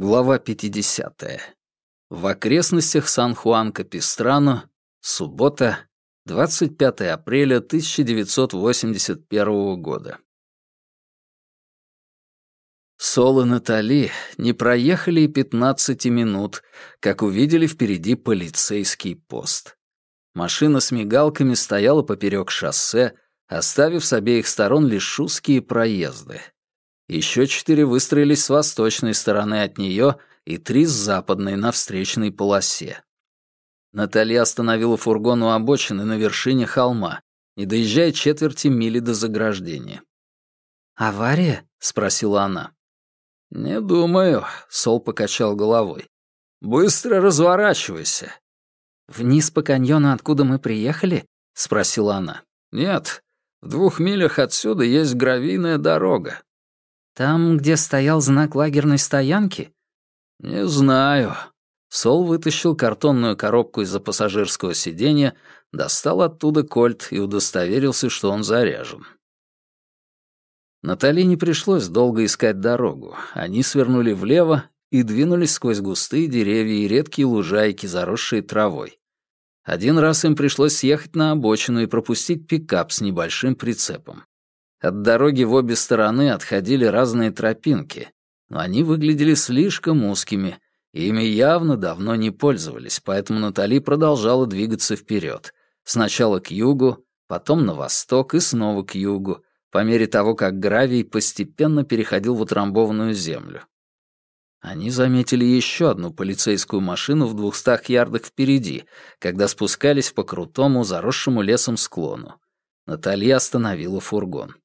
Глава 50. В окрестностях Сан-Хуан-Капистрано, суббота, 25 апреля 1981 года. Сол и Натали не проехали и 15 минут, как увидели впереди полицейский пост. Машина с мигалками стояла поперек шоссе, оставив с обеих сторон лишь узкие проезды. Еще четыре выстроились с восточной стороны от нее и три с западной на встречной полосе. Наталья остановила фургон у обочины на вершине холма, не доезжая четверти мили до заграждения. «Авария?» — спросила она. «Не думаю», — Сол покачал головой. «Быстро разворачивайся». «Вниз по каньону, откуда мы приехали?» — спросила она. «Нет, в двух милях отсюда есть гравийная дорога. Там, где стоял знак лагерной стоянки? Не знаю. Сол вытащил картонную коробку из-за пассажирского сиденья, достал оттуда кольт и удостоверился, что он заряжен. Натали не пришлось долго искать дорогу. Они свернули влево и двинулись сквозь густые деревья и редкие лужайки, заросшие травой. Один раз им пришлось съехать на обочину и пропустить пикап с небольшим прицепом. От дороги в обе стороны отходили разные тропинки, но они выглядели слишком узкими, и ими явно давно не пользовались, поэтому Натали продолжала двигаться вперед. Сначала к югу, потом на восток и снова к югу, по мере того, как гравий постепенно переходил в утрамбованную землю. Они заметили еще одну полицейскую машину в двухстах ярдах впереди, когда спускались по крутому, заросшему лесом склону. Наталья остановила фургон.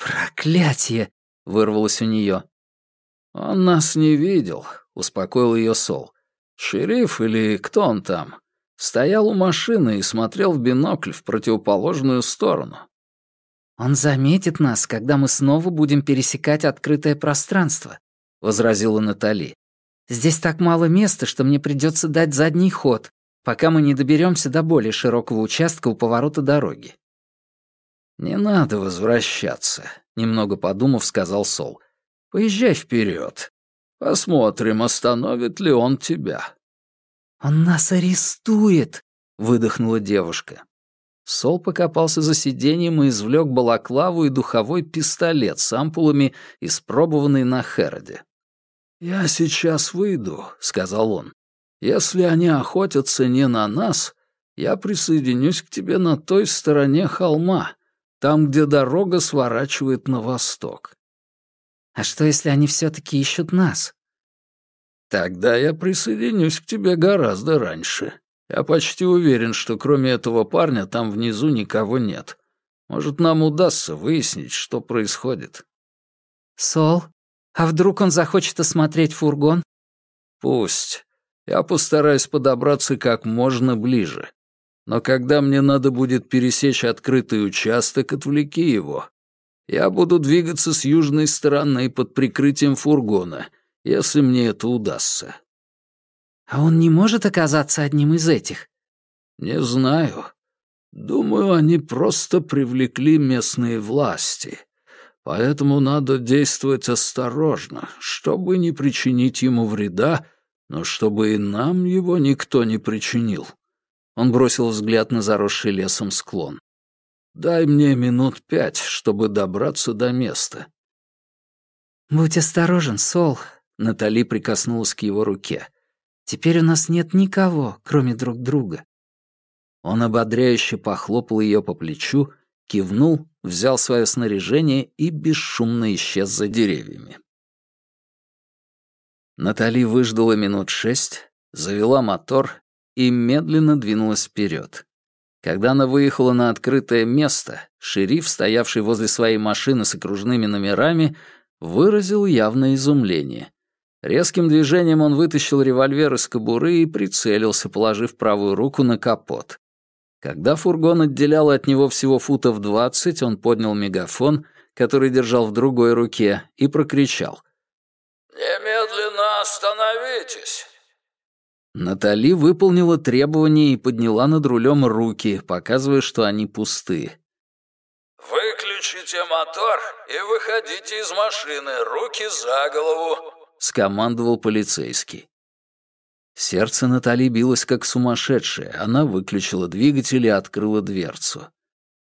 «Проклятие!» — вырвалось у нее. «Он нас не видел», — успокоил ее Сол. «Шериф или кто он там? Стоял у машины и смотрел в бинокль в противоположную сторону». «Он заметит нас, когда мы снова будем пересекать открытое пространство», — возразила Натали. «Здесь так мало места, что мне придется дать задний ход, пока мы не доберемся до более широкого участка у поворота дороги. «Не надо возвращаться», — немного подумав, сказал Сол. «Поезжай вперед. Посмотрим, остановит ли он тебя». «Он нас арестует», — выдохнула девушка. Сол покопался за сиденьем и извлек балаклаву и духовой пистолет с ампулами, испробованный на Хероде. «Я сейчас выйду», — сказал он. «Если они охотятся не на нас, я присоединюсь к тебе на той стороне холма там, где дорога сворачивает на восток. А что, если они все-таки ищут нас? Тогда я присоединюсь к тебе гораздо раньше. Я почти уверен, что кроме этого парня там внизу никого нет. Может, нам удастся выяснить, что происходит. Сол, а вдруг он захочет осмотреть фургон? Пусть. Я постараюсь подобраться как можно ближе. Но когда мне надо будет пересечь открытый участок, отвлеки его. Я буду двигаться с южной стороны под прикрытием фургона, если мне это удастся». «А он не может оказаться одним из этих?» «Не знаю. Думаю, они просто привлекли местные власти. Поэтому надо действовать осторожно, чтобы не причинить ему вреда, но чтобы и нам его никто не причинил». Он бросил взгляд на заросший лесом склон. «Дай мне минут пять, чтобы добраться до места». «Будь осторожен, Сол», — Натали прикоснулась к его руке. «Теперь у нас нет никого, кроме друг друга». Он ободряюще похлопал ее по плечу, кивнул, взял свое снаряжение и бесшумно исчез за деревьями. Натали выждала минут шесть, завела мотор и медленно двинулась вперед. Когда она выехала на открытое место, шериф, стоявший возле своей машины с окружными номерами, выразил явное изумление. Резким движением он вытащил револьвер из кобуры и прицелился, положив правую руку на капот. Когда фургон отделял от него всего футов двадцать, он поднял мегафон, который держал в другой руке, и прокричал. «Немедленно остановитесь! Натали выполнила требование и подняла над рулем руки, показывая, что они пустые. «Выключите мотор и выходите из машины, руки за голову!» скомандовал полицейский. Сердце Натали билось как сумасшедшее. Она выключила двигатель и открыла дверцу.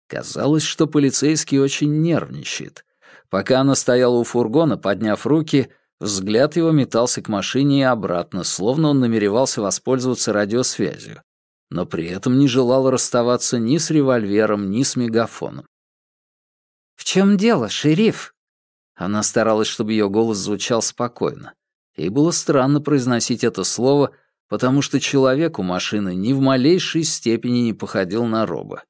Казалось, что полицейский очень нервничает. Пока она стояла у фургона, подняв руки, взгляд его метался к машине и обратно, словно он намеревался воспользоваться радиосвязью, но при этом не желал расставаться ни с револьвером, ни с мегафоном. «В чем дело, шериф?» Она старалась, чтобы ее голос звучал спокойно. И было странно произносить это слово, потому что человек у машины ни в малейшей степени не походил на роба.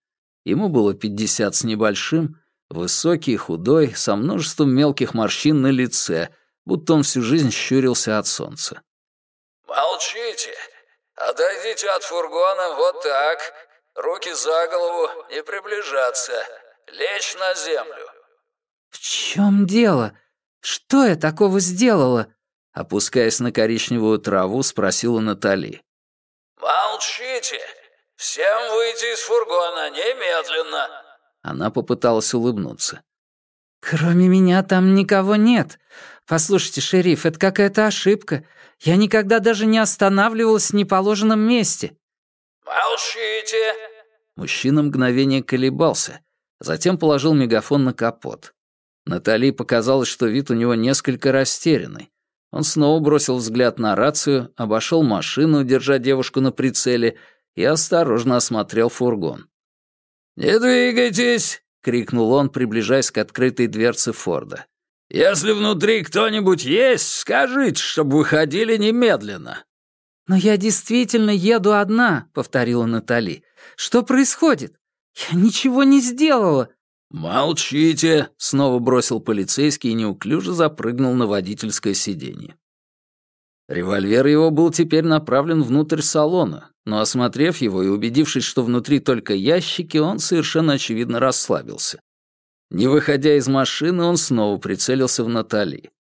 Ему было пятьдесят с небольшим, высокий, худой, со множеством мелких морщин на лице, будто он всю жизнь щурился от солнца. «Молчите! Отойдите от фургона вот так, руки за голову, не приближаться, лечь на землю». «В чем дело? Что я такого сделала?» Опускаясь на коричневую траву, спросила Натали. «Молчите! Всем выйти из фургона немедленно!» Она попыталась улыбнуться. «Кроме меня там никого нет. Послушайте, шериф, это какая-то ошибка. Я никогда даже не останавливалась в неположенном месте». «Молчите!» Мужчина мгновение колебался, затем положил мегафон на капот. Натали показалось, что вид у него несколько растерянный. Он снова бросил взгляд на рацию, обошел машину, держа девушку на прицеле, и осторожно осмотрел фургон. «Не двигайтесь!» — крикнул он, приближаясь к открытой дверце Форда. «Если внутри кто-нибудь есть, скажите, чтобы выходили немедленно». «Но я действительно еду одна», — повторила Натали. «Что происходит? Я ничего не сделала». «Молчите!» — снова бросил полицейский и неуклюже запрыгнул на водительское сиденье. Револьвер его был теперь направлен внутрь салона, но, осмотрев его и убедившись, что внутри только ящики, он совершенно очевидно расслабился. Не выходя из машины, он снова прицелился в Натали.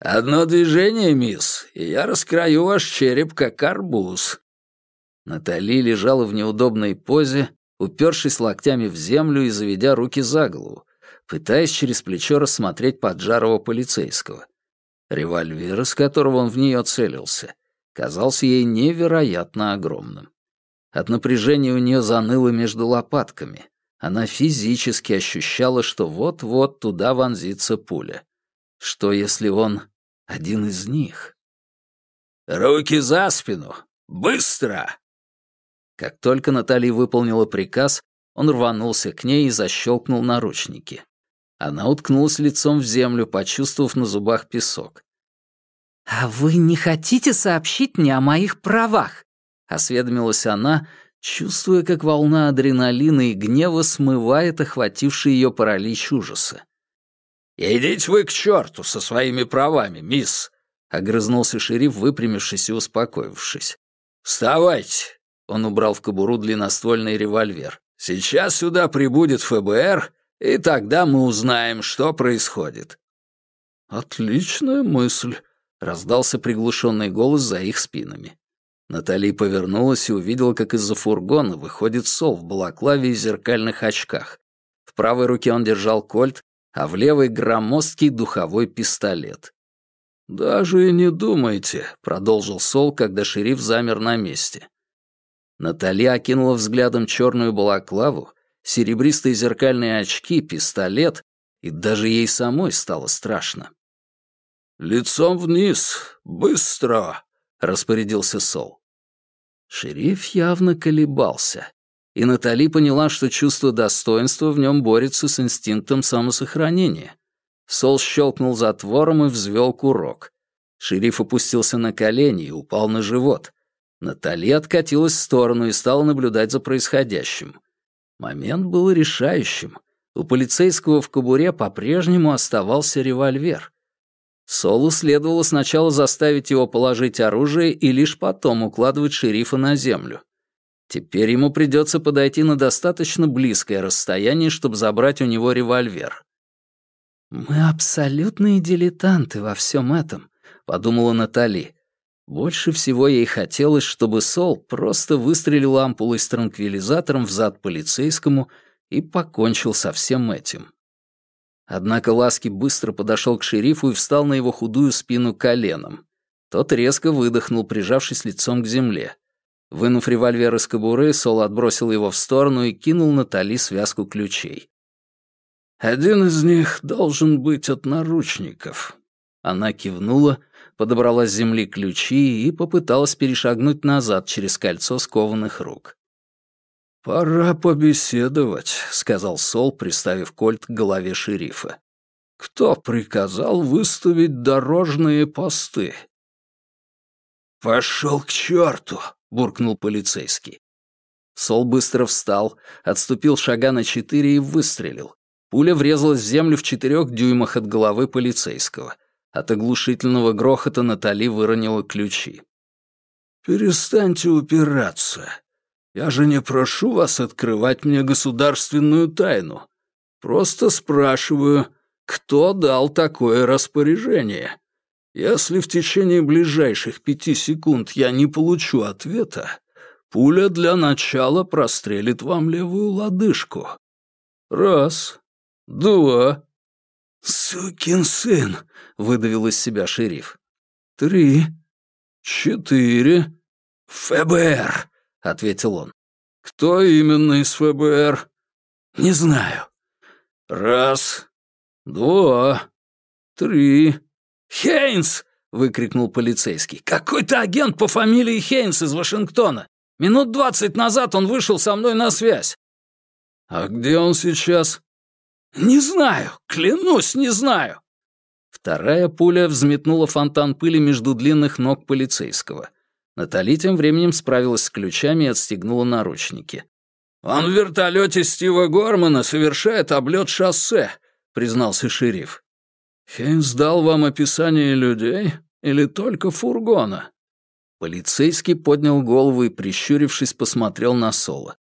«Одно движение, мисс, и я раскрою ваш череп, как арбуз». Натали лежала в неудобной позе, упершись локтями в землю и заведя руки за голову, пытаясь через плечо рассмотреть поджарого полицейского. Револьвер, из которого он в нее целился, казался ей невероятно огромным. От напряжения у нее заныло между лопатками. Она физически ощущала, что вот-вот туда вонзится пуля. Что, если он один из них? «Руки за спину! Быстро!» Как только Наталья выполнила приказ, он рванулся к ней и защелкнул наручники. Она уткнулась лицом в землю, почувствовав на зубах песок. «А вы не хотите сообщить мне о моих правах?» — осведомилась она, чувствуя, как волна адреналина и гнева смывает охвативший ее паралич ужаса. «Идите вы к черту со своими правами, мисс!» — огрызнулся шериф, выпрямившись и успокоившись. «Вставайте! Он убрал в кобуру длинноствольный револьвер. «Сейчас сюда прибудет ФБР, и тогда мы узнаем, что происходит». «Отличная мысль», — раздался приглушенный голос за их спинами. Натали повернулась и увидела, как из-за фургона выходит Сол в балаклаве и зеркальных очках. В правой руке он держал кольт, а в левой — громоздкий духовой пистолет. «Даже и не думайте», — продолжил Сол, когда шериф замер на месте. Натали окинула взглядом черную балаклаву, серебристые зеркальные очки, пистолет, и даже ей самой стало страшно. «Лицом вниз! Быстро!» — распорядился Сол. Шериф явно колебался, и Натали поняла, что чувство достоинства в нем борется с инстинктом самосохранения. Сол щелкнул затвором и взвел курок. Шериф опустился на колени и упал на живот. Натали откатилась в сторону и стала наблюдать за происходящим. Момент был решающим. У полицейского в кобуре по-прежнему оставался револьвер. Солу следовало сначала заставить его положить оружие и лишь потом укладывать шерифа на землю. Теперь ему придется подойти на достаточно близкое расстояние, чтобы забрать у него револьвер. «Мы абсолютные дилетанты во всем этом», — подумала Натали. Больше всего ей хотелось, чтобы Сол просто выстрелил ампулой с транквилизатором в зад полицейскому и покончил со всем этим. Однако Ласки быстро подошел к шерифу и встал на его худую спину коленом. Тот резко выдохнул, прижавшись лицом к земле. Вынув револьвер из кобуры, Сол отбросил его в сторону и кинул Натали связку ключей. «Один из них должен быть от наручников». Она кивнула, подобрала с земли ключи и попыталась перешагнуть назад через кольцо скованных рук. «Пора побеседовать», — сказал Сол, приставив кольт к голове шерифа. «Кто приказал выставить дорожные посты?» «Пошел к черту!» — буркнул полицейский. Сол быстро встал, отступил шага на четыре и выстрелил. Пуля врезалась в землю в четырех дюймах от головы полицейского. От оглушительного грохота Натали выронила ключи. «Перестаньте упираться. Я же не прошу вас открывать мне государственную тайну. Просто спрашиваю, кто дал такое распоряжение? Если в течение ближайших пяти секунд я не получу ответа, пуля для начала прострелит вам левую лодыжку. Раз, два. «Сукин сын!» — выдавил из себя шериф. «Три, четыре. ФБР!» — ответил он. «Кто именно из ФБР?» «Не знаю». «Раз, два, три, «Хейнс!» — выкрикнул полицейский. «Какой-то агент по фамилии Хейнс из Вашингтона! Минут двадцать назад он вышел со мной на связь!» «А где он сейчас?» «Не знаю! Клянусь, не знаю!» Вторая пуля взметнула фонтан пыли между длинных ног полицейского. Натали тем временем справилась с ключами и отстегнула наручники. «Он в вертолете Стива Гормана совершает облет шоссе», — признался шериф. «Хейнс дал вам описание людей или только фургона?» Полицейский поднял голову и, прищурившись, посмотрел на Соло.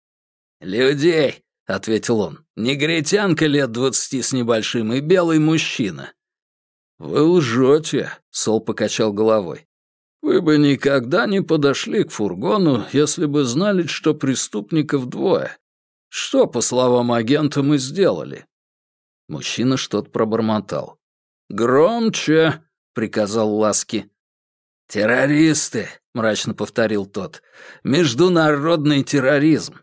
«Людей!» — ответил он. «Негритянка лет двадцати с небольшим и белый мужчина». «Вы лжете», — Сол покачал головой. «Вы бы никогда не подошли к фургону, если бы знали, что преступников двое. Что, по словам агента, мы сделали?» Мужчина что-то пробормотал. «Громче!» — приказал Ласки. «Террористы!» — мрачно повторил тот. «Международный терроризм!»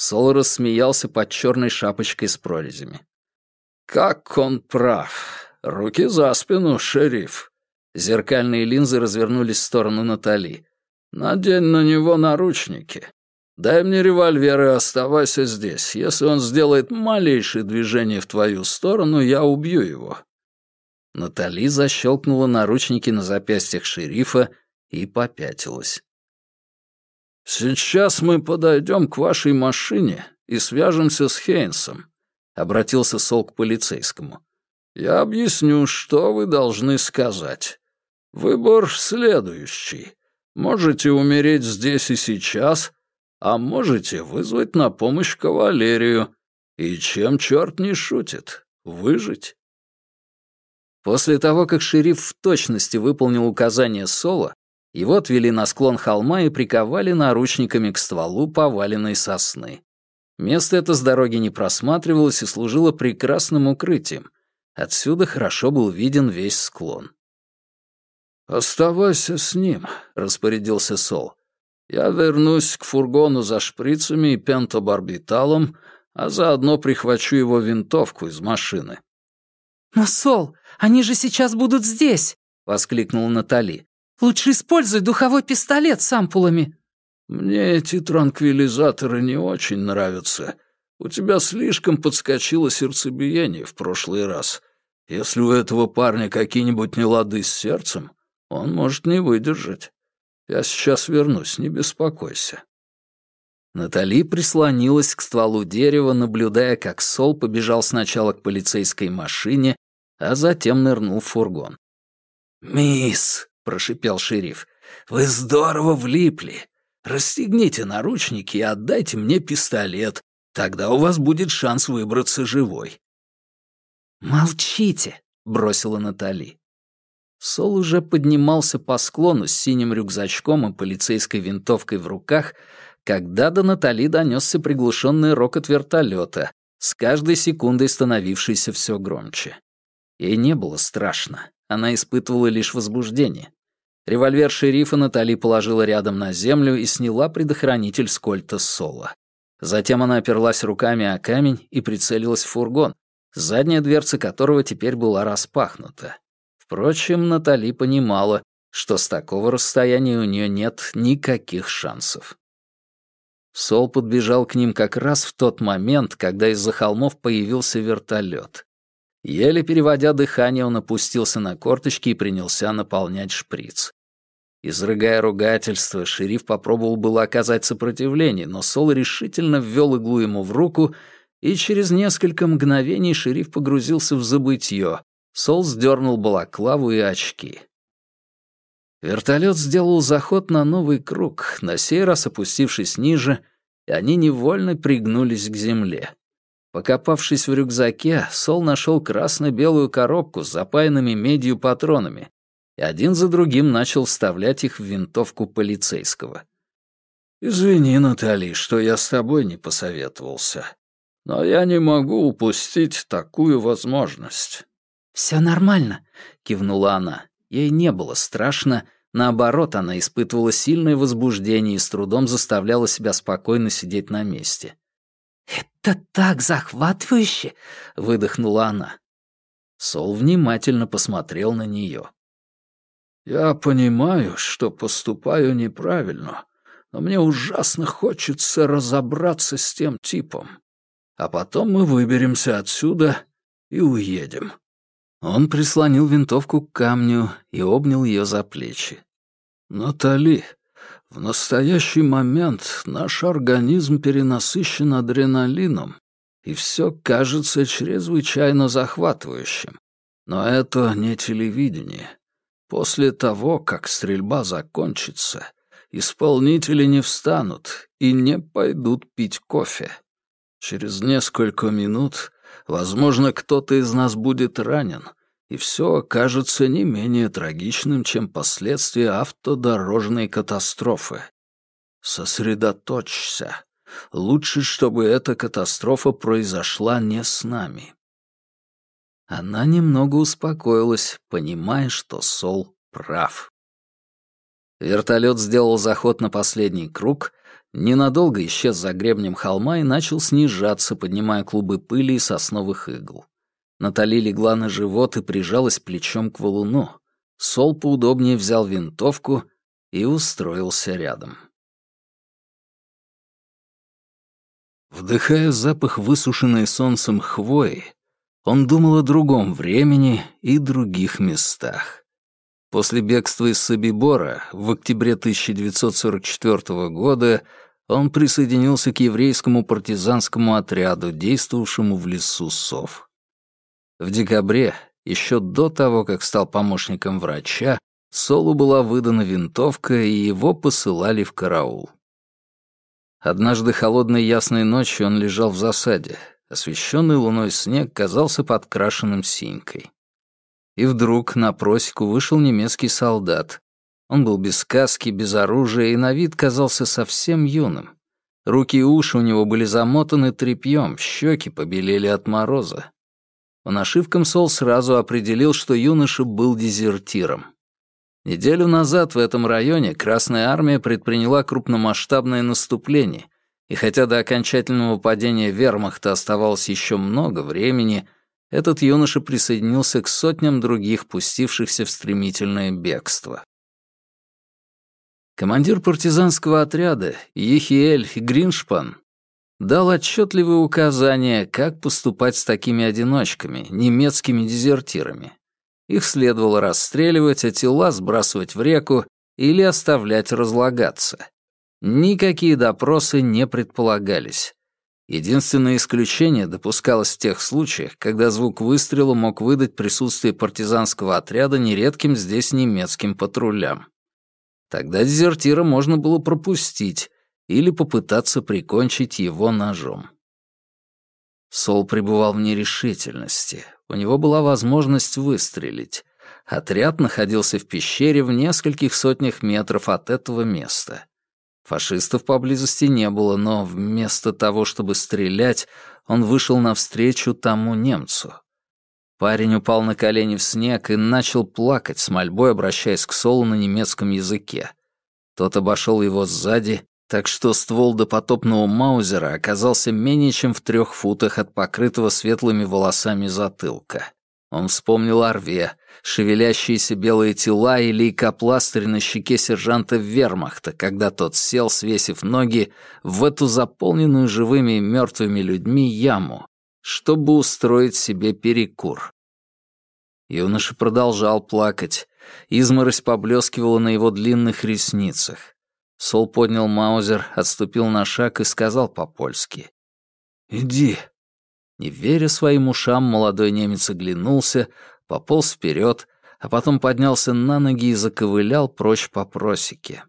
Сол рассмеялся под черной шапочкой с прорезями. «Как он прав! Руки за спину, шериф!» Зеркальные линзы развернулись в сторону Натали. «Надень на него наручники. Дай мне револьвер и оставайся здесь. Если он сделает малейшее движение в твою сторону, я убью его. Натали защелкнула наручники на запястьях шерифа и попятилась. «Сейчас мы подойдем к вашей машине и свяжемся с Хейнсом», — обратился Сол к полицейскому. «Я объясню, что вы должны сказать. Выбор следующий. Можете умереть здесь и сейчас, а можете вызвать на помощь кавалерию. И чем черт не шутит, выжить». После того, как шериф в точности выполнил указания Соло, его отвели на склон холма и приковали наручниками к стволу поваленной сосны. Место это с дороги не просматривалось и служило прекрасным укрытием. Отсюда хорошо был виден весь склон. «Оставайся с ним», — распорядился Сол. «Я вернусь к фургону за шприцами и пентобарбиталом, а заодно прихвачу его винтовку из машины». «Но, Сол, они же сейчас будут здесь!» — воскликнула Натали. «Лучше используй духовой пистолет с ампулами». «Мне эти транквилизаторы не очень нравятся. У тебя слишком подскочило сердцебиение в прошлый раз. Если у этого парня какие-нибудь нелады с сердцем, он может не выдержать. Я сейчас вернусь, не беспокойся». Натали прислонилась к стволу дерева, наблюдая, как Сол побежал сначала к полицейской машине, а затем нырнул в фургон. «Мисс», — прошипел шериф, — «вы здорово влипли. Расстегните наручники и отдайте мне пистолет. Тогда у вас будет шанс выбраться живой». «Молчите», — бросила Натали. Сол уже поднимался по склону с синим рюкзачком и полицейской винтовкой в руках, когда до Натали донесся приглушенный рокот вертолета, с каждой секундой становившейся все громче. Ей не было страшно, она испытывала лишь возбуждение. Револьвер шерифа Натали положила рядом на землю и сняла предохранитель с кольта Соло. Затем она оперлась руками о камень и прицелилась в фургон, задняя дверца которого теперь была распахнута. Впрочем, Натали понимала, что с такого расстояния у нее нет никаких шансов. Сол подбежал к ним как раз в тот момент, когда из-за холмов появился вертолет. Еле переводя дыхание, он опустился на корточки и принялся наполнять шприц. Изрыгая ругательство, шериф попробовал было оказать сопротивление, но Сол решительно ввел иглу ему в руку, и через несколько мгновений шериф погрузился в забытье. Сол сдернул балаклаву и очки. Вертолет сделал заход на новый круг, на сей раз опустившись ниже, и они невольно пригнулись к земле. Покопавшись в рюкзаке, Сол нашел красно-белую коробку с запаянными медью патронами и один за другим начал вставлять их в винтовку полицейского. «Извини, Натали, что я с тобой не посоветовался, но я не могу упустить такую возможность». «Все нормально», — кивнула она. Ей не было страшно, наоборот, она испытывала сильное возбуждение и с трудом заставляла себя спокойно сидеть на месте. «Это так захватывающе!» — выдохнула она. Сол внимательно посмотрел на нее. «Я понимаю, что поступаю неправильно, но мне ужасно хочется разобраться с тем типом. А потом мы выберемся отсюда и уедем. Он прислонил винтовку к камню и обнял ее за плечи. «Натали, в настоящий момент наш организм перенасыщен адреналином, и все кажется чрезвычайно захватывающим. Но это не телевидение. После того, как стрельба закончится, исполнители не встанут и не пойдут пить кофе. Через несколько минут Возможно, кто-то из нас будет ранен, и все окажется не менее трагичным, чем последствия автодорожной катастрофы. Сосредоточься. Лучше, чтобы эта катастрофа произошла не с нами. Она немного успокоилась, понимая, что Сол прав. Вертолет сделал заход на последний круг, ненадолго исчез за гребнем холма и начал снижаться, поднимая клубы пыли и сосновых игл. Натали легла на живот и прижалась плечом к валуну. Сол поудобнее взял винтовку и устроился рядом. Вдыхая запах высушенной солнцем хвои, он думал о другом времени и других местах. После бегства из Собибора в октябре 1944 года он присоединился к еврейскому партизанскому отряду, действовавшему в лесу сов. В декабре, еще до того, как стал помощником врача, Солу была выдана винтовка, и его посылали в караул. Однажды холодной ясной ночью он лежал в засаде. Освещенный луной снег казался подкрашенным синькой. И вдруг на просеку вышел немецкий солдат. Он был без каски, без оружия и на вид казался совсем юным. Руки и уши у него были замотаны тряпьем, щеки побелели от мороза. По нашивкам Сол сразу определил, что юноша был дезертиром. Неделю назад в этом районе Красная Армия предприняла крупномасштабное наступление, и хотя до окончательного падения вермахта оставалось еще много времени, этот юноша присоединился к сотням других, пустившихся в стремительное бегство. Командир партизанского отряда Ехиэль Гриншпан дал отчетливые указания, как поступать с такими одиночками, немецкими дезертирами. Их следовало расстреливать, а тела сбрасывать в реку или оставлять разлагаться. Никакие допросы не предполагались. Единственное исключение допускалось в тех случаях, когда звук выстрела мог выдать присутствие партизанского отряда нередким здесь немецким патрулям. Тогда дезертира можно было пропустить или попытаться прикончить его ножом. Сол пребывал в нерешительности. У него была возможность выстрелить. Отряд находился в пещере в нескольких сотнях метров от этого места. Фашистов поблизости не было, но вместо того, чтобы стрелять, он вышел навстречу тому немцу. Парень упал на колени в снег и начал плакать с мольбой, обращаясь к Солу на немецком языке. Тот обошел его сзади, так что ствол допотопного маузера оказался менее чем в трех футах от покрытого светлыми волосами затылка. Он вспомнил о рве, шевелящиеся белые тела и лейкопластырь на щеке сержанта Вермахта, когда тот сел, свесив ноги, в эту заполненную живыми и мертвыми людьми яму, чтобы устроить себе перекур. Юноша продолжал плакать. Изморозь поблескивала на его длинных ресницах. Сол поднял маузер, отступил на шаг и сказал по-польски. «Иди, не веря своим ушам, молодой немец оглянулся, пополз вперед, а потом поднялся на ноги и заковылял прочь по просеке.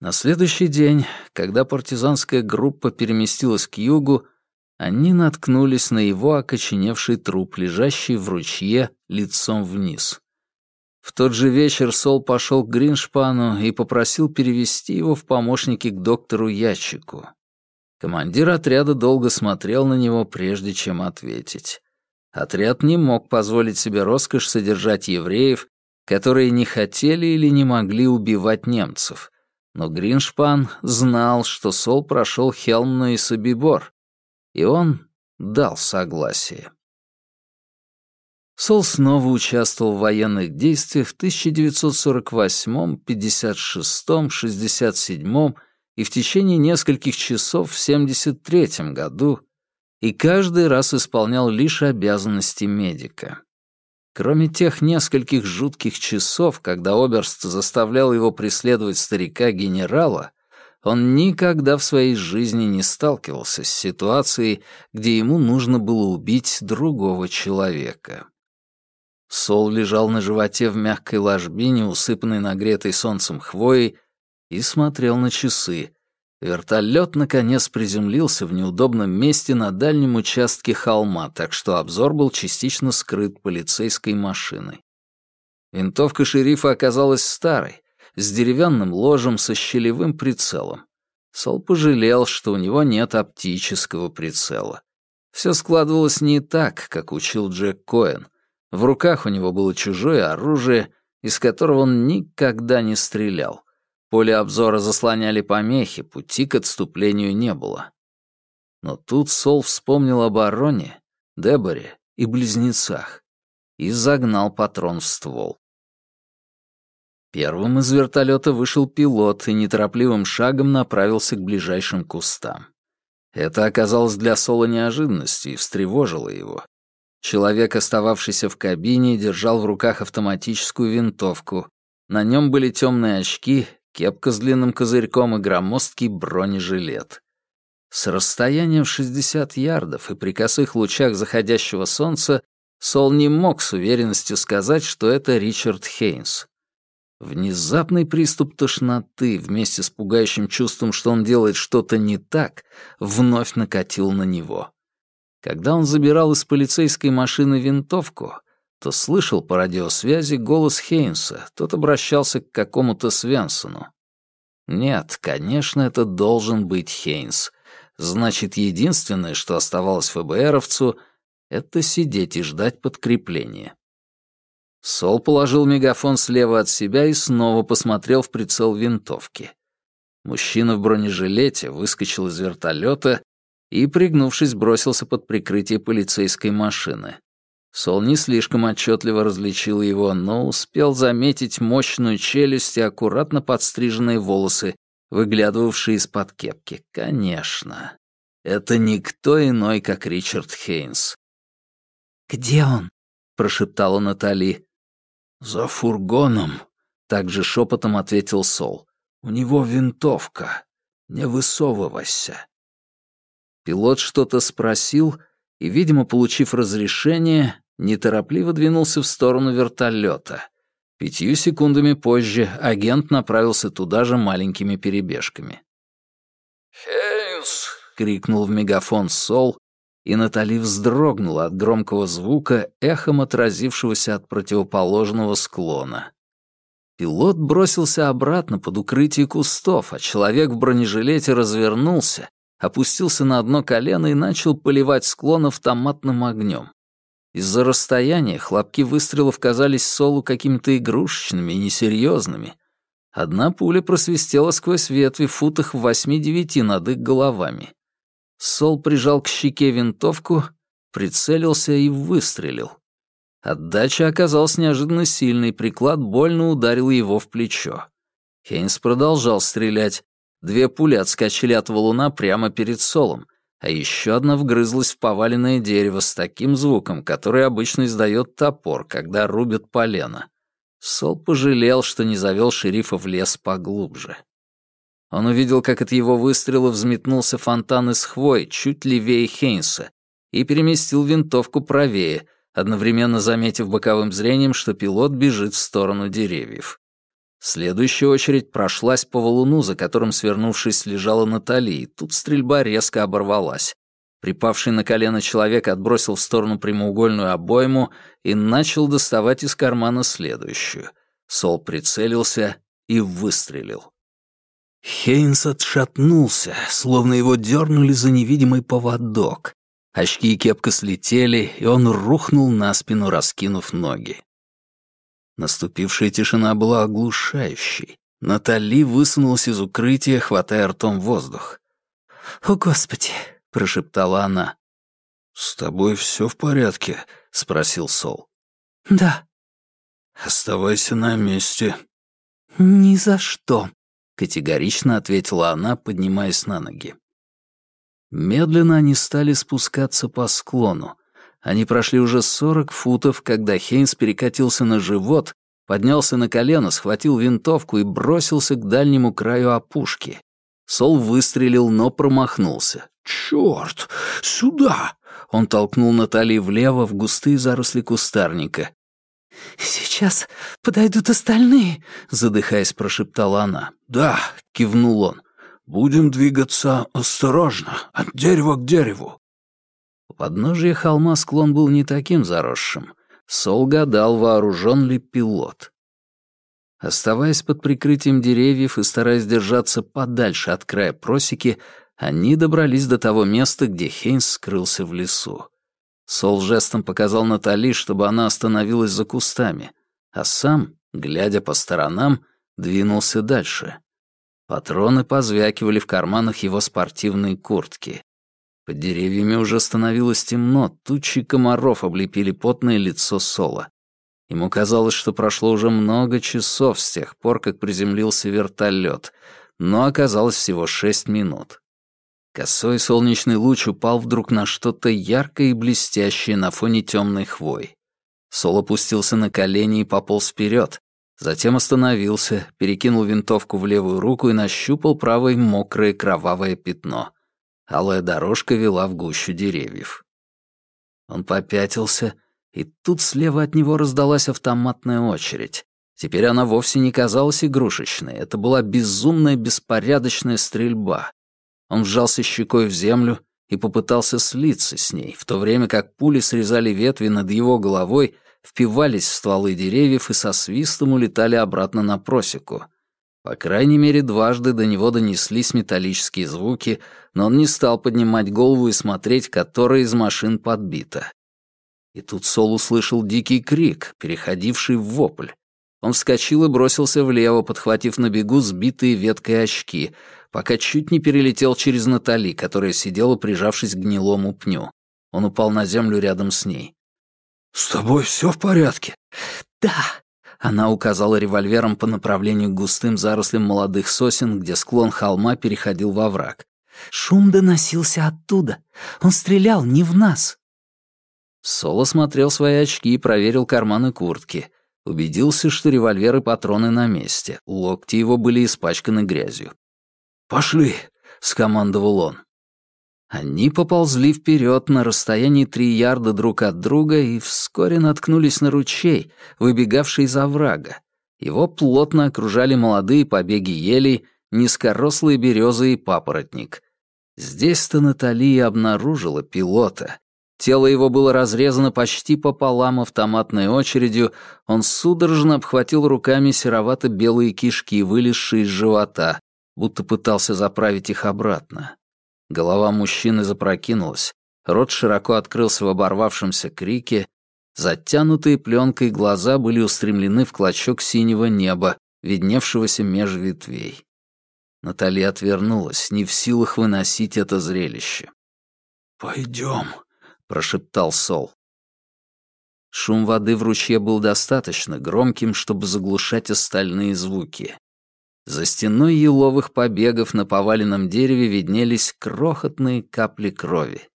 На следующий день, когда партизанская группа переместилась к югу, они наткнулись на его окоченевший труп, лежащий в ручье лицом вниз. В тот же вечер Сол пошел к Гриншпану и попросил перевести его в помощники к доктору Ячику. Командир отряда долго смотрел на него, прежде чем ответить. Отряд не мог позволить себе роскошь содержать евреев, которые не хотели или не могли убивать немцев. Но Гриншпан знал, что Сол прошел Хелмну и Собибор, и он дал согласие. Сол снова участвовал в военных действиях в 1948, 56, 67 и в течение нескольких часов в 73-м году, и каждый раз исполнял лишь обязанности медика. Кроме тех нескольких жутких часов, когда Оберст заставлял его преследовать старика-генерала, он никогда в своей жизни не сталкивался с ситуацией, где ему нужно было убить другого человека. Сол лежал на животе в мягкой ложбине, усыпанной нагретой солнцем хвоей, и смотрел на часы. Вертолет наконец приземлился в неудобном месте на дальнем участке холма, так что обзор был частично скрыт полицейской машиной. Винтовка шерифа оказалась старой, с деревянным ложем со щелевым прицелом. Сол пожалел, что у него нет оптического прицела. Все складывалось не так, как учил Джек Коэн. В руках у него было чужое оружие, из которого он никогда не стрелял. Поле обзора заслоняли помехи, пути к отступлению не было. Но тут Сол вспомнил об Ароне, Деборе и близнецах и загнал патрон в ствол. Первым из вертолета вышел пилот и неторопливым шагом направился к ближайшим кустам. Это оказалось для Сола неожиданностью и встревожило его. Человек, остававшийся в кабине, держал в руках автоматическую винтовку. На нем были темные очки кепка с длинным козырьком и громоздкий бронежилет. С расстояния в 60 ярдов и при косых лучах заходящего солнца Сол не мог с уверенностью сказать, что это Ричард Хейнс. Внезапный приступ тошноты вместе с пугающим чувством, что он делает что-то не так, вновь накатил на него. Когда он забирал из полицейской машины винтовку, то слышал по радиосвязи голос Хейнса, тот обращался к какому-то Свенсону. Нет, конечно, это должен быть Хейнс. Значит, единственное, что оставалось ФБРовцу, это сидеть и ждать подкрепления. Сол положил мегафон слева от себя и снова посмотрел в прицел винтовки. Мужчина в бронежилете выскочил из вертолета и, пригнувшись, бросился под прикрытие полицейской машины. Сол не слишком отчетливо различил его, но успел заметить мощную челюсть и аккуратно подстриженные волосы, выглядывавшие из-под кепки. Конечно. Это никто иной, как Ричард Хейнс. «Где он?» — прошептала Натали. «За фургоном», — также шепотом ответил Сол. «У него винтовка. Не высовывайся». Пилот что-то спросил, и, видимо, получив разрешение, неторопливо двинулся в сторону вертолета. Пятью секундами позже агент направился туда же маленькими перебежками. «Хейнс!» — крикнул в мегафон Сол, и Натали вздрогнула от громкого звука, эхом отразившегося от противоположного склона. Пилот бросился обратно под укрытие кустов, а человек в бронежилете развернулся, опустился на одно колено и начал поливать склон автоматным огнем. Из-за расстояния хлопки выстрелов казались Солу какими-то игрушечными и несерьезными. Одна пуля просвистела сквозь ветви в футах в восьми-девяти над их головами. Сол прижал к щеке винтовку, прицелился и выстрелил. Отдача оказалась неожиданно сильной, приклад больно ударил его в плечо. Хейнс продолжал стрелять. Две пули отскочили от валуна прямо перед Солом, а еще одна вгрызлась в поваленное дерево с таким звуком, который обычно издает топор, когда рубят полено. Сол пожалел, что не завел шерифа в лес поглубже. Он увидел, как от его выстрела взметнулся фонтан из хвой чуть левее Хейнса и переместил винтовку правее, одновременно заметив боковым зрением, что пилот бежит в сторону деревьев. Следующая очередь прошлась по валуну, за которым, свернувшись, лежала Натали, и тут стрельба резко оборвалась. Припавший на колено человек отбросил в сторону прямоугольную обойму и начал доставать из кармана следующую. Сол прицелился и выстрелил. Хейнс отшатнулся, словно его дернули за невидимый поводок, Очки и кепка слетели, и он рухнул на спину, раскинув ноги. Наступившая тишина была оглушающей. Натали высунулась из укрытия, хватая ртом воздух. «О, Господи!» — прошептала она. «С тобой все в порядке?» — спросил Сол. «Да». «Оставайся на месте». «Ни за что», — категорично ответила она, поднимаясь на ноги. Медленно они стали спускаться по склону. Они прошли уже сорок футов, когда Хейнс перекатился на живот, поднялся на колено, схватил винтовку и бросился к дальнему краю опушки. Сол выстрелил, но промахнулся. «Чёрт! Сюда!» Он толкнул Натали влево в густые заросли кустарника. «Сейчас подойдут остальные», — задыхаясь, прошептала она. «Да», — кивнул он. Будем двигаться осторожно, от дерева к дереву. У подножия холма склон был не таким заросшим. Сол гадал, вооружен ли пилот. Оставаясь под прикрытием деревьев и стараясь держаться подальше от края просеки, они добрались до того места, где Хейнс скрылся в лесу. Сол жестом показал Натали, чтобы она остановилась за кустами, а сам, глядя по сторонам, двинулся дальше. Патроны позвякивали в карманах его спортивной куртки. Под деревьями уже становилось темно, тучи комаров облепили потное лицо Сола. Ему казалось, что прошло уже много часов с тех пор, как приземлился вертолет, но оказалось всего шесть минут. Косой солнечный луч упал вдруг на что-то яркое и блестящее на фоне темной хвои. Сол опустился на колени и пополз вперед, Затем остановился, перекинул винтовку в левую руку и нащупал правой мокрое кровавое пятно. Алая дорожка вела в гущу деревьев. Он попятился, и тут слева от него раздалась автоматная очередь. Теперь она вовсе не казалась игрушечной, это была безумная беспорядочная стрельба. Он вжался щекой в землю и попытался слиться с ней, в то время как пули срезали ветви над его головой впивались в стволы деревьев и со свистом улетали обратно на просеку. По крайней мере, дважды до него донеслись металлические звуки, но он не стал поднимать голову и смотреть, которая из машин подбита. И тут Сол услышал дикий крик, переходивший в вопль. Он вскочил и бросился влево, подхватив на бегу сбитые веткой очки, пока чуть не перелетел через Натали, которая сидела, прижавшись к гнилому пню. Он упал на землю рядом с ней. «С тобой все в порядке?» «Да». Она указала револьвером по направлению к густым зарослям молодых сосен, где склон холма переходил во враг. «Шум доносился оттуда. Он стрелял не в нас». Соло смотрел свои очки и проверил карманы куртки. Убедился, что револьвер и патроны на месте. Локти его были испачканы грязью. «Пошли!» — скомандовал он. Они поползли вперед на расстоянии три ярда друг от друга и вскоре наткнулись на ручей, выбегавший из оврага. Его плотно окружали молодые побеги елей, низкорослые березы и папоротник. Здесь-то Натали обнаружила пилота, Тело его было разрезано почти пополам автоматной очередью, он судорожно обхватил руками серовато-белые кишки, вылезшие из живота, будто пытался заправить их обратно. Голова мужчины запрокинулась, рот широко открылся в оборвавшемся крике, затянутые пленкой глаза были устремлены в клочок синего неба, видневшегося меж ветвей. Натали отвернулась, не в силах выносить это зрелище. «Пойдем», — прошептал Сол. Шум воды в ручье был достаточно громким, чтобы заглушать остальные звуки. За стеной еловых побегов на поваленном дереве виднелись крохотные капли крови.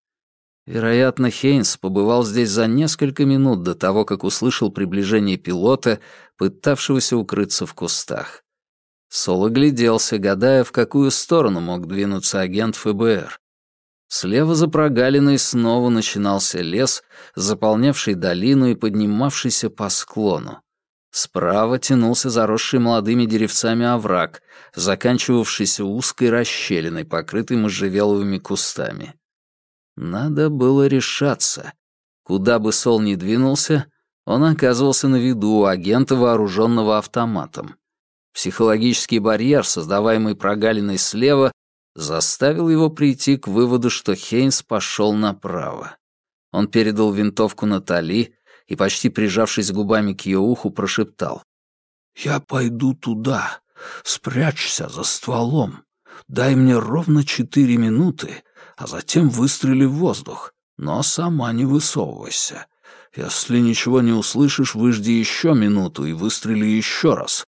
Вероятно, Хейнс побывал здесь за несколько минут до того, как услышал приближение пилота, пытавшегося укрыться в кустах. Сол огляделся, гадая, в какую сторону мог двинуться агент ФБР. Слева за прогалиной снова начинался лес, заполнявший долину и поднимавшийся по склону. Справа тянулся заросший молодыми деревцами овраг, заканчивавшийся узкой расщелиной, покрытой можжевеловыми кустами. Надо было решаться. Куда бы Сол ни двинулся, он оказывался на виду у агента, вооруженного автоматом. Психологический барьер, создаваемый прогалиной слева, заставил его прийти к выводу, что Хейнс пошел направо. Он передал винтовку Натали и, почти прижавшись губами к ее уху, прошептал. «Я пойду туда. Спрячься за стволом. Дай мне ровно четыре минуты, а затем выстрели в воздух. Но сама не высовывайся. Если ничего не услышишь, выжди еще минуту и выстрели еще раз.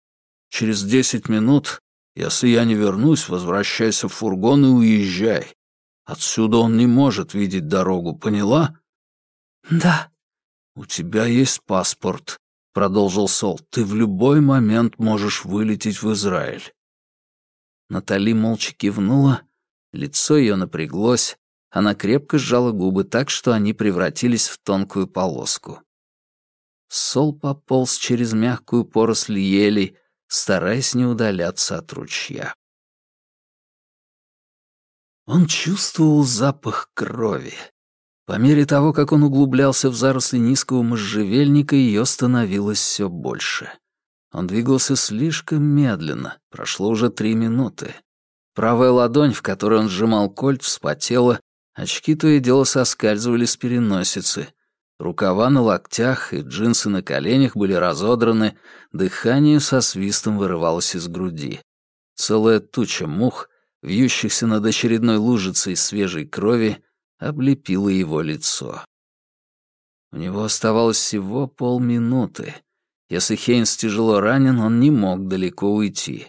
Через десять минут если я не вернусь, возвращайся в фургон и уезжай. Отсюда он не может видеть дорогу, поняла? Да. У тебя есть паспорт, продолжил Сол. Ты в любой момент можешь вылететь в Израиль. Натали молча кивнула, лицо ее напряглось, она крепко сжала губы так, что они превратились в тонкую полоску. Сол пополз через мягкую поросль елей, стараясь не удаляться от ручья. Он чувствовал запах крови. По мере того, как он углублялся в заросли низкого можжевельника, ее становилось все больше. Он двигался слишком медленно, прошло уже три минуты. Правая ладонь, в которой он сжимал кольт, вспотела, очки то и дело соскальзывали с переносицы — Рукава на локтях и джинсы на коленях были разодраны, дыхание со свистом вырывалось из груди. Целая туча мух, вьющихся над очередной лужицей свежей крови, облепила его лицо. У него оставалось всего полминуты. Если Хейнс тяжело ранен, он не мог далеко уйти.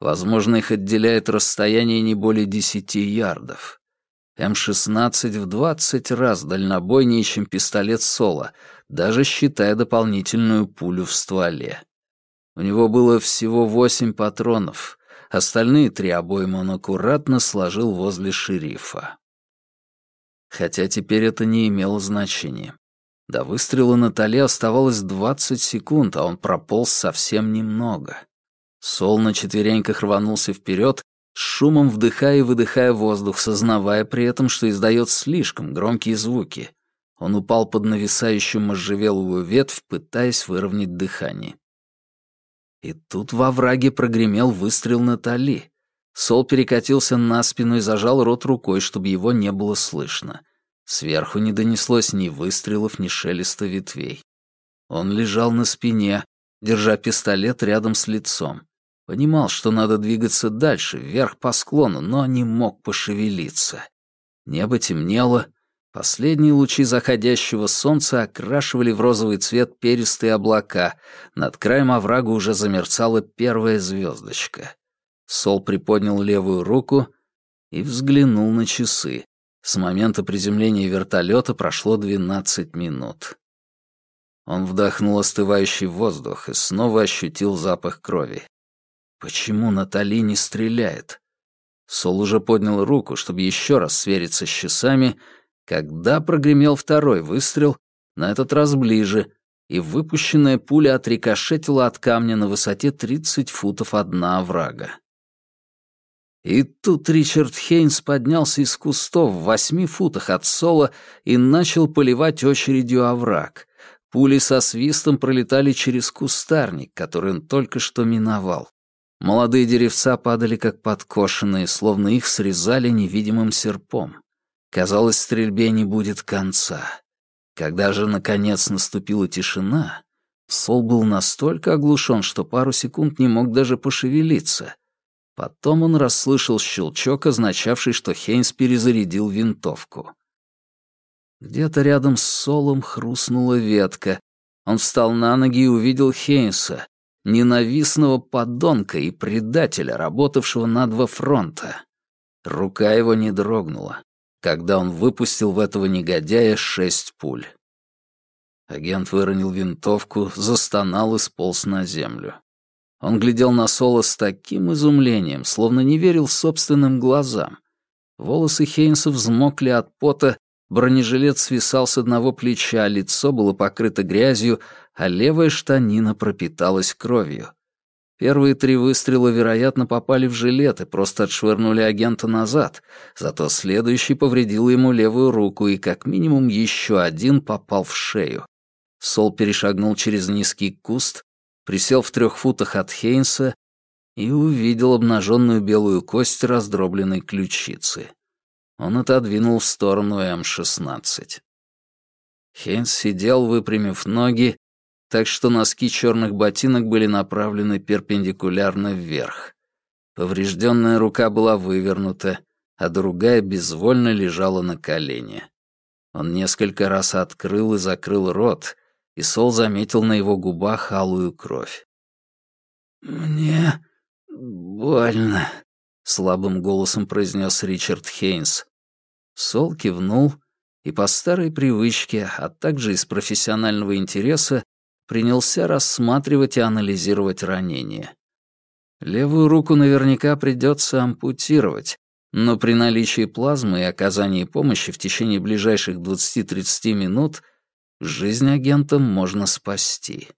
Возможно, их отделяет расстояние не более десяти ярдов. М-16 в 20 раз дальнобойнее, чем пистолет Соло, даже считая дополнительную пулю в стволе. У него было всего восемь патронов, остальные три обоймы он аккуратно сложил возле шерифа. Хотя теперь это не имело значения. До выстрела Натали оставалось 20 секунд, а он прополз совсем немного. Сол на четвереньках рванулся вперед, с шумом вдыхая и выдыхая воздух, сознавая при этом, что издает слишком громкие звуки. Он упал под нависающую можжевеловую ветвь, пытаясь выровнять дыхание. И тут во враге прогремел выстрел Натали. Сол перекатился на спину и зажал рот рукой, чтобы его не было слышно. Сверху не донеслось ни выстрелов, ни шелеста ветвей. Он лежал на спине, держа пистолет рядом с лицом. Понимал, что надо двигаться дальше, вверх по склону, но не мог пошевелиться. Небо темнело, последние лучи заходящего солнца окрашивали в розовый цвет перистые облака, над краем оврага уже замерцала первая звездочка. Сол приподнял левую руку и взглянул на часы. С момента приземления вертолета прошло 12 минут. Он вдохнул остывающий воздух и снова ощутил запах крови. Почему Натали не стреляет? Сол уже поднял руку, чтобы еще раз свериться с часами, когда прогремел второй выстрел, на этот раз ближе, и выпущенная пуля отрикошетила от камня на высоте 30 футов от дна оврага. И тут Ричард Хейнс поднялся из кустов в восьми футах от Сола и начал поливать очередью овраг. Пули со свистом пролетали через кустарник, который он только что миновал. Молодые деревца падали как подкошенные, словно их срезали невидимым серпом. Казалось, стрельбе не будет конца. Когда же, наконец, наступила тишина, Сол был настолько оглушен, что пару секунд не мог даже пошевелиться. Потом он расслышал щелчок, означавший, что Хейнс перезарядил винтовку. Где-то рядом с Солом хрустнула ветка. Он встал на ноги и увидел Хейнса, ненавистного подонка и предателя, работавшего на два фронта. Рука его не дрогнула, когда он выпустил в этого негодяя шесть пуль. Агент выронил винтовку, застонал и сполз на землю. Он глядел на Соло с таким изумлением, словно не верил собственным глазам. Волосы Хейнса взмокли от пота, бронежилет свисал с одного плеча, лицо было покрыто грязью, а левая штанина пропиталась кровью. Первые три выстрела, вероятно, попали в жилет и просто отшвырнули агента назад, зато следующий повредил ему левую руку, и как минимум еще один попал в шею. Сол перешагнул через низкий куст, присел в трех футах от Хейнса и увидел обнаженную белую кость раздробленной ключицы. Он отодвинул в сторону М-16. Хейнс сидел, выпрямив ноги, так что носки черных ботинок были направлены перпендикулярно вверх. Поврежденная рука была вывернута, а другая безвольно лежала на колене. Он несколько раз открыл и закрыл рот, и Сол заметил на его губах алую кровь. «Мне больно», — слабым голосом произнес Ричард Хейнс. Сол кивнул и по старой привычке, а также из профессионального интереса, принялся рассматривать и анализировать ранение. Левую руку наверняка придется ампутировать, но при наличии плазмы и оказании помощи в течение ближайших 20-30 минут Жизнь агента можно спасти.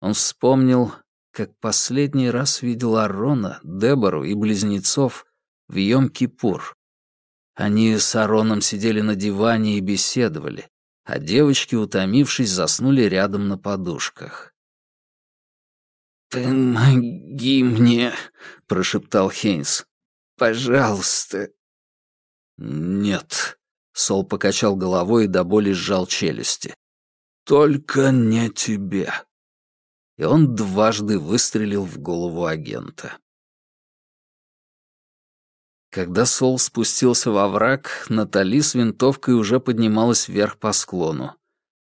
Он вспомнил, как последний раз видел Арона, Дебору и близнецов в Йом-Кипур. Они с Ароном сидели на диване и беседовали, а девочки, утомившись, заснули рядом на подушках. «Помоги мне», — прошептал Хейнс. «Пожалуйста». «Нет», — Сол покачал головой и до боли сжал челюсти. «Только не тебе!» И он дважды выстрелил в голову агента. Когда Сол спустился во враг, Натали с винтовкой уже поднималась вверх по склону.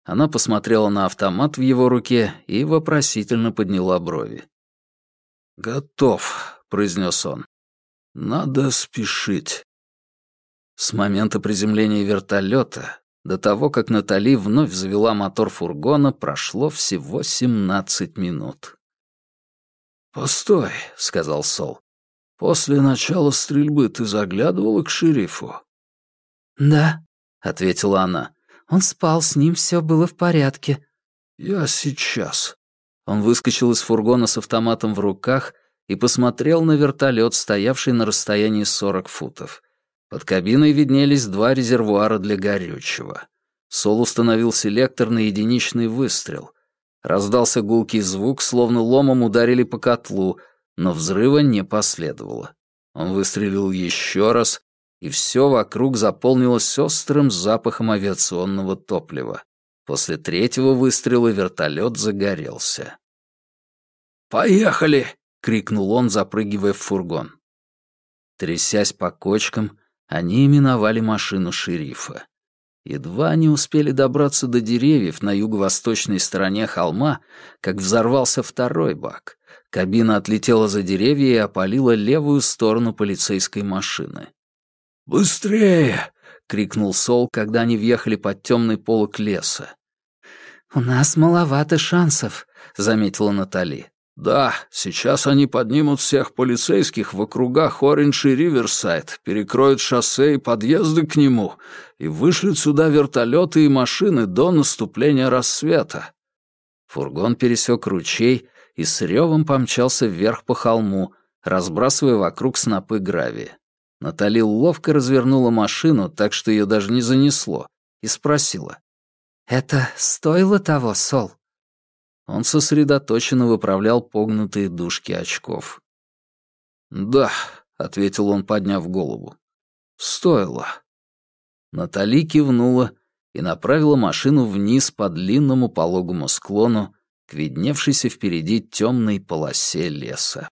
Она посмотрела на автомат в его руке и вопросительно подняла брови. «Готов», — произнес он. «Надо спешить». С момента приземления вертолета до того, как Натали вновь завела мотор фургона, прошло всего 17 минут. «Постой», — сказал Сол. «После начала стрельбы ты заглядывала к шерифу?» «Да», — ответила она. «Он спал, с ним все было в порядке». «Я сейчас». Он выскочил из фургона с автоматом в руках и посмотрел на вертолет, стоявший на расстоянии 40 футов. Под кабиной виднелись два резервуара для горючего. Сол установил селектор на единичный выстрел. Раздался гулкий звук, словно ломом ударили по котлу, но взрыва не последовало. Он выстрелил еще раз, и все вокруг заполнилось острым запахом авиационного топлива. После третьего выстрела вертолет загорелся. «Поехали!» — крикнул он, запрыгивая в фургон. Трясясь по кочкам, они именовали машину шерифа. Едва они успели добраться до деревьев на юго-восточной стороне холма, как взорвался второй бак. Кабина отлетела за деревья и опалила левую сторону полицейской машины. «Быстрее!» — крикнул Сол, когда они въехали под темный полок леса. «У нас маловато шансов», — заметила Натали. «Да, сейчас они поднимут всех полицейских в округах Ориндж и Риверсайд, перекроют шоссе и подъезды к нему и вышлют сюда вертолеты и машины до наступления рассвета». Фургон пересек ручей и с ревом помчался вверх по холму, разбрасывая вокруг снопы гравия. Натали ловко развернула машину, так что ее даже не занесло, и спросила. «Это стоило того, Сол?» Он сосредоточенно выправлял погнутые дужки очков. «Да», — ответил он, подняв голову. «Стоило». Натали кивнула и направила машину вниз по длинному пологому склону к видневшейся впереди темной полосе леса.